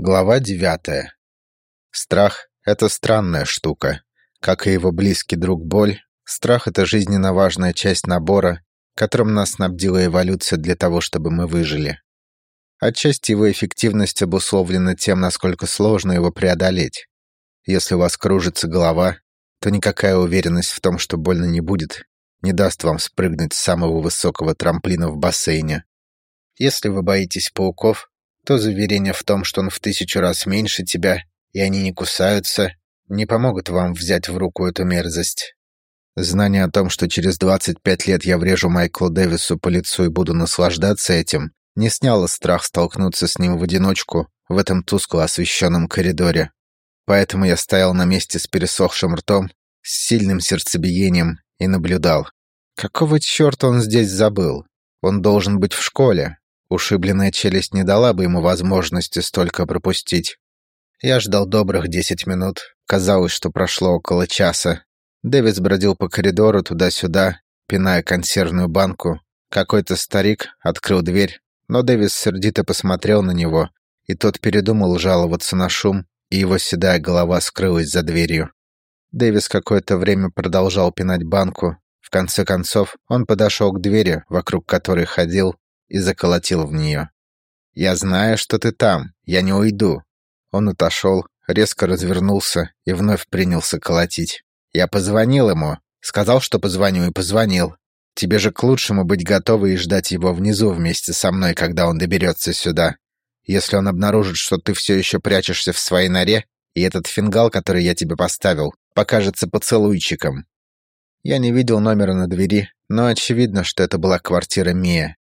Глава девятая. Страх — это странная штука. Как и его близкий друг боль, страх — это жизненно важная часть набора, которым нас снабдила эволюция для того, чтобы мы выжили. Отчасти его эффективность обусловлена тем, насколько сложно его преодолеть. Если у вас кружится голова, то никакая уверенность в том, что больно не будет, не даст вам спрыгнуть с самого высокого трамплина в бассейне. Если вы боитесь пауков, то заверение в том, что он в тысячу раз меньше тебя, и они не кусаются, не помогут вам взять в руку эту мерзость. Знание о том, что через 25 лет я врежу Майклу Дэвису по лицу и буду наслаждаться этим, не сняло страх столкнуться с ним в одиночку в этом тускло освещенном коридоре. Поэтому я стоял на месте с пересохшим ртом, с сильным сердцебиением и наблюдал. Какого черта он здесь забыл? Он должен быть в школе, Ушибленная челюсть не дала бы ему возможности столько пропустить. Я ждал добрых десять минут. Казалось, что прошло около часа. Дэвис бродил по коридору туда-сюда, пиная консервную банку. Какой-то старик открыл дверь, но Дэвис сердито посмотрел на него, и тот передумал жаловаться на шум, и его седая голова скрылась за дверью. Дэвис какое-то время продолжал пинать банку. В конце концов, он подошел к двери, вокруг которой ходил, и заколотил в нее. «Я знаю, что ты там. Я не уйду». Он отошел, резко развернулся и вновь принялся колотить. «Я позвонил ему. Сказал, что позвоню, и позвонил. Тебе же к лучшему быть готовой и ждать его внизу вместе со мной, когда он доберется сюда. Если он обнаружит, что ты все еще прячешься в своей норе, и этот фингал, который я тебе поставил, покажется поцелуйчиком». Я не видел номера на двери, но очевидно, что это была квартира Мия.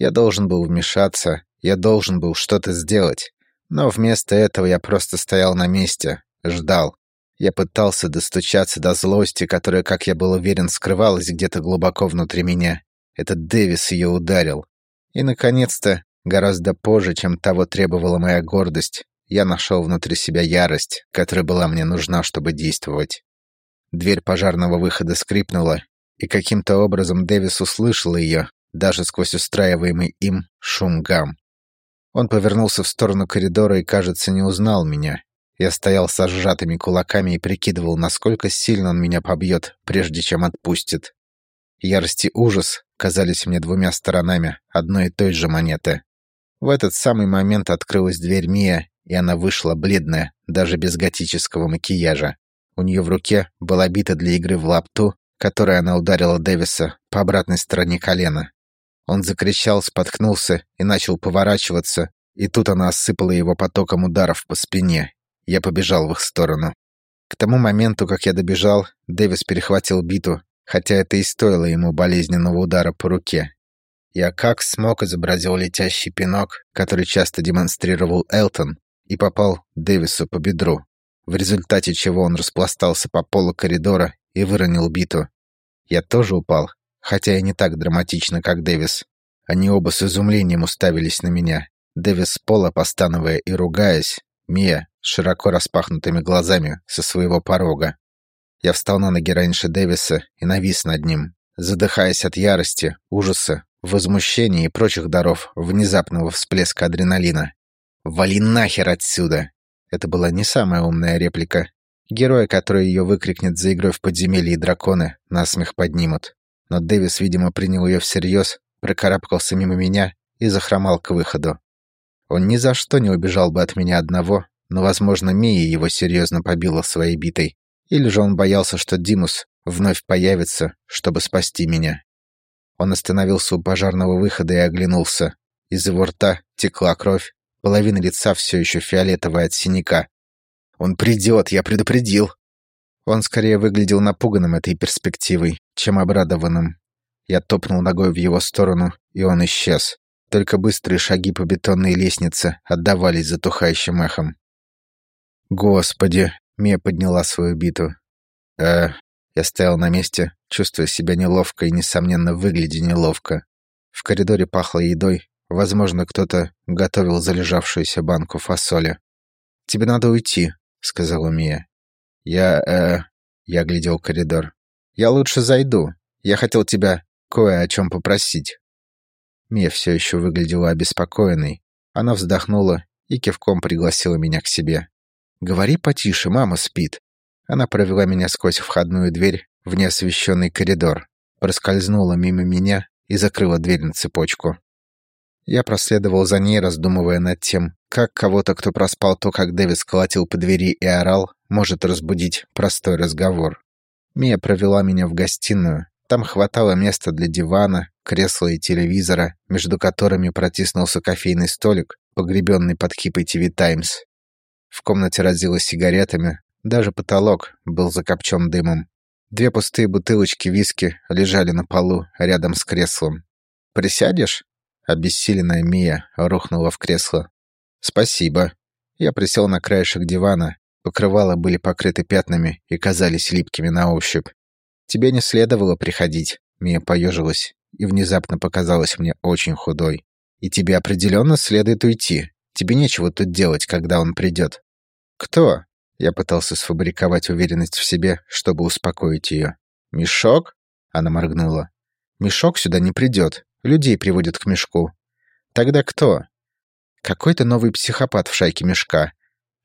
Я должен был вмешаться, я должен был что-то сделать. Но вместо этого я просто стоял на месте, ждал. Я пытался достучаться до злости, которая, как я был уверен, скрывалась где-то глубоко внутри меня. Этот Дэвис ее ударил. И, наконец-то, гораздо позже, чем того требовала моя гордость, я нашел внутри себя ярость, которая была мне нужна, чтобы действовать. Дверь пожарного выхода скрипнула, и каким-то образом Дэвис услышал ее, даже сквозь устраиваемый им шум гам. Он повернулся в сторону коридора и, кажется, не узнал меня. Я стоял со сжатыми кулаками и прикидывал, насколько сильно он меня побьет, прежде чем отпустит. Ярость и ужас казались мне двумя сторонами одной и той же монеты. В этот самый момент открылась дверь Мия, и она вышла бледная, даже без готического макияжа. У нее в руке была бита для игры в лапту, которой она ударила Дэвиса по обратной стороне колена. Он закричал, споткнулся и начал поворачиваться, и тут она осыпала его потоком ударов по спине. Я побежал в их сторону. К тому моменту, как я добежал, Дэвис перехватил биту, хотя это и стоило ему болезненного удара по руке. Я как смог изобразил летящий пинок, который часто демонстрировал Элтон, и попал Дэвису по бедру, в результате чего он распластался по полу коридора и выронил биту. Я тоже упал, хотя и не так драматично, как Дэвис. Они оба с изумлением уставились на меня. Дэвис с пола, постановая и ругаясь, Мия широко распахнутыми глазами со своего порога. Я встал на ноги раньше Дэвиса и навис над ним, задыхаясь от ярости, ужаса, возмущения и прочих даров внезапного всплеска адреналина. «Вали нахер отсюда!» Это была не самая умная реплика. Героя, который ее выкрикнет за игрой в подземелье и драконы, насмех поднимут но Дэвис, видимо, принял ее всерьез, прокарабкался мимо меня и захромал к выходу. Он ни за что не убежал бы от меня одного, но, возможно, Мия его серьезно побила своей битой, или же он боялся, что Димус вновь появится, чтобы спасти меня. Он остановился у пожарного выхода и оглянулся. Из его рта текла кровь, половина лица все еще фиолетовая от синяка. «Он придет, я предупредил!» Он скорее выглядел напуганным этой перспективой, чем обрадованным. Я топнул ногой в его сторону, и он исчез. Только быстрые шаги по бетонной лестнице отдавались затухающим эхом. «Господи!» — Мия подняла свою биту. «Э...» Я стоял на месте, чувствуя себя неловко и, несомненно, выглядя неловко. В коридоре пахло едой. Возможно, кто-то готовил залежавшуюся банку фасоли. «Тебе надо уйти», — сказала Мия. «Я, э...» Я глядел коридор. «Я лучше зайду. Я хотел тебя кое о чем попросить». Мия все еще выглядела обеспокоенной. Она вздохнула и кивком пригласила меня к себе. «Говори потише, мама спит». Она провела меня сквозь входную дверь в неосвещенный коридор, проскользнула мимо меня и закрыла дверь на цепочку. Я проследовал за ней, раздумывая над тем, как кого-то, кто проспал то, как Дэвис колотил по двери и орал, может разбудить простой разговор. Мия провела меня в гостиную. Там хватало места для дивана, кресла и телевизора, между которыми протиснулся кофейный столик, погребенный под кипой ТВ Таймс. В комнате разило сигаретами, даже потолок был закопчен дымом. Две пустые бутылочки виски лежали на полу рядом с креслом. «Присядешь?» Обессиленная Мия рухнула в кресло. «Спасибо». Я присел на краешек дивана. Покрывала были покрыты пятнами и казались липкими на ощупь. «Тебе не следовало приходить», — Мия поежилась и внезапно показалась мне очень худой. «И тебе определенно следует уйти. Тебе нечего тут делать, когда он придет». «Кто?» Я пытался сфабриковать уверенность в себе, чтобы успокоить ее. «Мешок?» Она моргнула. «Мешок сюда не придет. Людей приводят к мешку». «Тогда кто?» «Какой-то новый психопат в шайке мешка.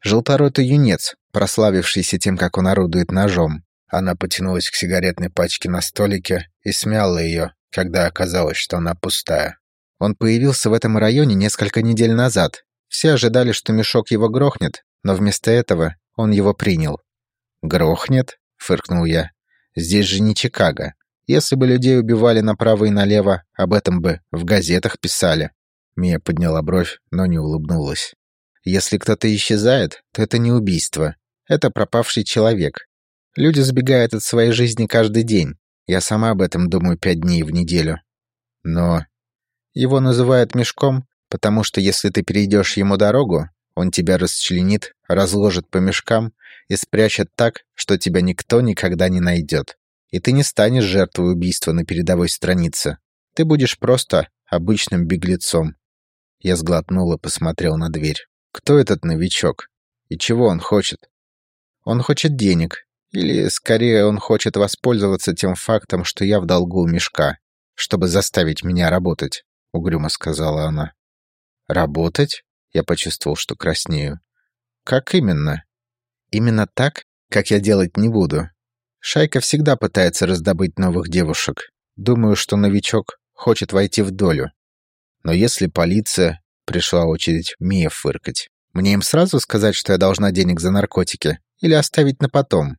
Желторотый юнец, прославившийся тем, как он орудует ножом». Она потянулась к сигаретной пачке на столике и смяла ее, когда оказалось, что она пустая. Он появился в этом районе несколько недель назад. Все ожидали, что мешок его грохнет, но вместо этого он его принял. «Грохнет?» — фыркнул я. «Здесь же не Чикаго. Если бы людей убивали направо и налево, об этом бы в газетах писали». Мия подняла бровь, но не улыбнулась. «Если кто-то исчезает, то это не убийство. Это пропавший человек. Люди сбегают от своей жизни каждый день. Я сама об этом думаю пять дней в неделю. Но его называют мешком, потому что если ты перейдешь ему дорогу, он тебя расчленит, разложит по мешкам и спрячет так, что тебя никто никогда не найдет. И ты не станешь жертвой убийства на передовой странице. Ты будешь просто обычным беглецом. Я сглотнул и посмотрел на дверь. Кто этот новичок? И чего он хочет? Он хочет денег. Или, скорее, он хочет воспользоваться тем фактом, что я в долгу у мешка, чтобы заставить меня работать, — угрюмо сказала она. «Работать?» Я почувствовал, что краснею. Как именно? Именно так, как я делать не буду. Шайка всегда пытается раздобыть новых девушек. Думаю, что новичок хочет войти в долю. Но если полиция... Пришла очередь Мия фыркать. Мне им сразу сказать, что я должна денег за наркотики? Или оставить на потом?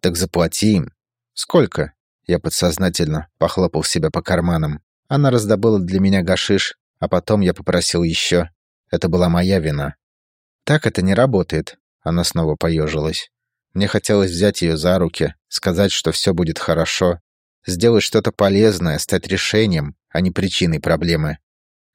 Так заплати им. Сколько? Я подсознательно похлопал себя по карманам. Она раздобыла для меня гашиш, а потом я попросил еще. Это была моя вина. Так это не работает. Она снова поежилась. Мне хотелось взять ее за руки, сказать, что все будет хорошо, сделать что-то полезное, стать решением, а не причиной проблемы.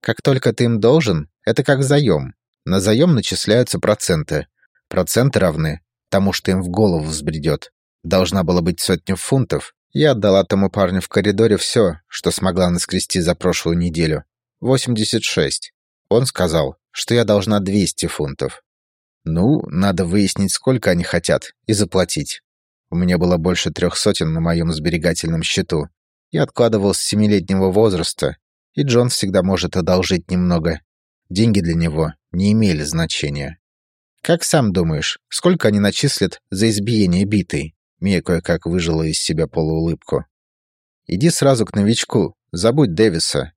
Как только ты им должен, это как заем. На заем начисляются проценты. Проценты равны тому, что им в голову взбредет. Должна была быть сотня фунтов. Я отдала тому парню в коридоре все, что смогла наскрести за прошлую неделю. 86. Он сказал, что я должна 200 фунтов. Ну, надо выяснить, сколько они хотят, и заплатить. У меня было больше трех сотен на моем сберегательном счету. Я откладывал с семилетнего возраста, и Джон всегда может одолжить немного. Деньги для него не имели значения. «Как сам думаешь, сколько они начислят за избиение битой?» Мия кое-как выжила из себя полуулыбку. «Иди сразу к новичку, забудь Дэвиса».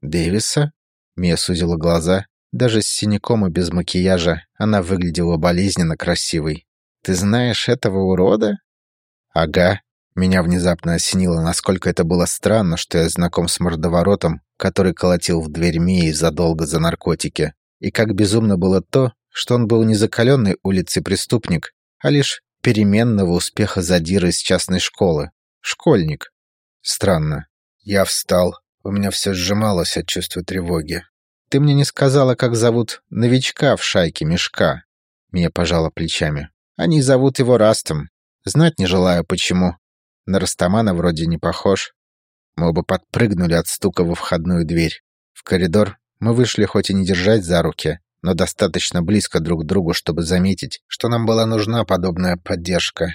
«Дэвиса?» Мия сузила глаза. Даже с синяком и без макияжа она выглядела болезненно красивой. «Ты знаешь этого урода?» «Ага». Меня внезапно осенило, насколько это было странно, что я знаком с мордоворотом, который колотил в дверь Мии задолго за наркотики. И как безумно было то, что он был не закаленный улицей преступник, а лишь переменного успеха задира из частной школы. Школьник. Странно. Я встал, у меня все сжималось от чувства тревоги. «Ты мне не сказала, как зовут новичка в шайке мешка?» Мия пожала плечами. «Они зовут его Растом. Знать не желаю, почему. На Растамана вроде не похож». Мы оба подпрыгнули от стука во входную дверь. В коридор мы вышли хоть и не держать за руки, но достаточно близко друг к другу, чтобы заметить, что нам была нужна подобная поддержка.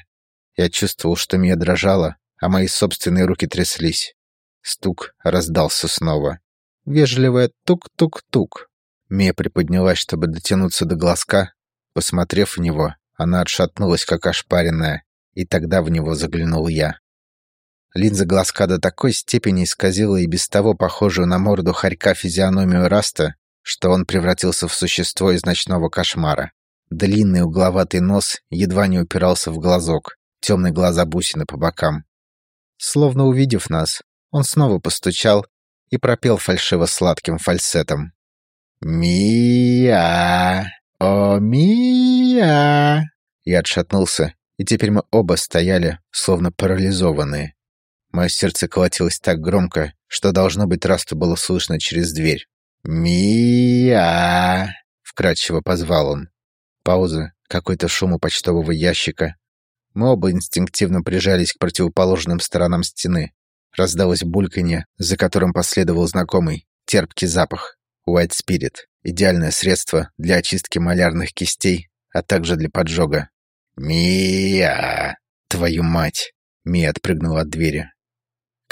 Я чувствовал, что Мия дрожала, а мои собственные руки тряслись. Стук раздался снова. Вежливое тук-тук-тук. Мия приподнялась, чтобы дотянуться до глазка. Посмотрев в него, она отшатнулась, как ошпаренная, и тогда в него заглянул я. Линза глазка до такой степени исказила и без того похожую на морду хорька физиономию Раста, что он превратился в существо из ночного кошмара. Длинный угловатый нос едва не упирался в глазок, темные глаза бусины по бокам. Словно увидев нас, он снова постучал и пропел фальшиво-сладким фальцетом. «Мия! О, Мия!» Я отшатнулся, и теперь мы оба стояли, словно парализованные. Мое сердце колотилось так громко, что, должно быть, Расту было слышно через дверь. «Мия!» — вкратчиво позвал он. Пауза, какой-то шум у почтового ящика. Мы оба инстинктивно прижались к противоположным сторонам стены. Раздалось бульканье, за которым последовал знакомый, терпкий запах. White Spirit — идеальное средство для очистки малярных кистей, а также для поджога. «Мия! Твою мать!» Мия отпрыгнула от двери.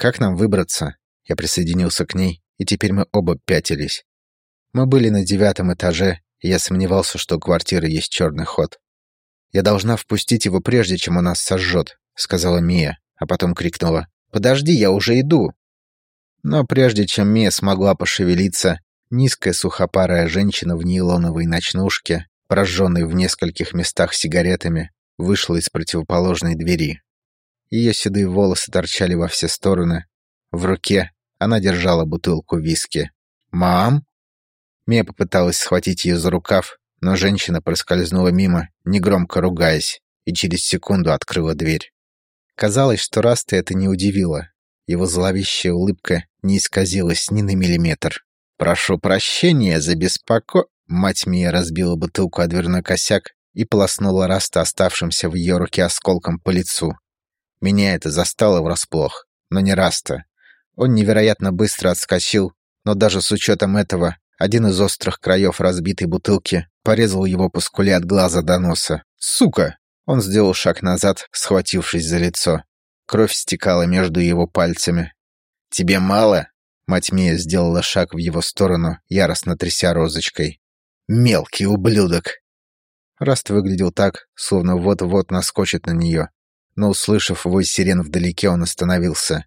Как нам выбраться? Я присоединился к ней, и теперь мы оба пятились. Мы были на девятом этаже, и я сомневался, что у квартиры есть черный ход. «Я должна впустить его прежде, чем он нас сожжет», — сказала Мия, а потом крикнула. «Подожди, я уже иду!» Но прежде чем Мия смогла пошевелиться, низкая сухопарая женщина в нейлоновой ночнушке, прожженной в нескольких местах сигаретами, вышла из противоположной двери. Ее седые волосы торчали во все стороны. В руке она держала бутылку виски. «Мам?» Мия попыталась схватить ее за рукав, но женщина проскользнула мимо, негромко ругаясь, и через секунду открыла дверь. Казалось, что Раста это не удивило. Его зловещая улыбка не исказилась ни на миллиметр. «Прошу прощения за беспоко...» Мать Мия разбила бутылку о дверной косяк и полоснула Раста оставшимся в ее руке осколком по лицу. Меня это застало врасплох, но не Раста. Он невероятно быстро отскочил, но даже с учетом этого, один из острых краев разбитой бутылки порезал его по скуле от глаза до носа. «Сука!» Он сделал шаг назад, схватившись за лицо. Кровь стекала между его пальцами. «Тебе мало?» Мать Мия сделала шаг в его сторону, яростно тряся розочкой. «Мелкий ублюдок!» Раст выглядел так, словно вот-вот наскочит на нее, но, услышав вой сирен вдалеке, он остановился.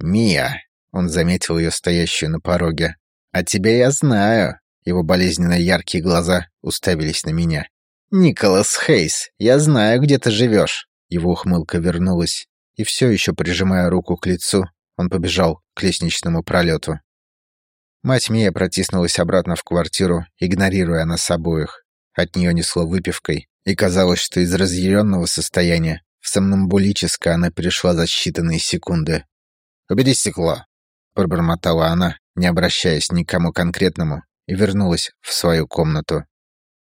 «Мия!» — он заметил ее стоящую на пороге. «А тебя я знаю!» Его болезненно яркие глаза уставились на меня. «Николас Хейс, я знаю, где ты живешь!» Его ухмылка вернулась, и все еще прижимая руку к лицу, он побежал к лестничному пролету. Мать Мия протиснулась обратно в квартиру, игнорируя нас обоих. От нее несло выпивкой, и казалось, что из разъяренного состояния в сомнамбулическое она перешла за считанные секунды. «Убери стекло!» — пробормотала она, не обращаясь ни к кому конкретному, и вернулась в свою комнату.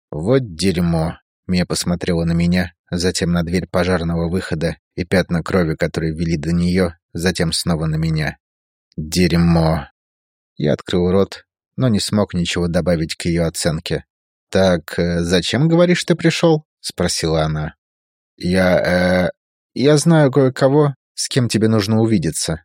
«Вот дерьмо!» — Мия посмотрела на меня, затем на дверь пожарного выхода и пятна крови, которые вели до нее, затем снова на меня. «Дерьмо!» Я открыл рот, но не смог ничего добавить к ее оценке. «Так, э, зачем, говоришь, ты пришел?» — спросила она. «Я... э... Я знаю кое-кого, с кем тебе нужно увидеться».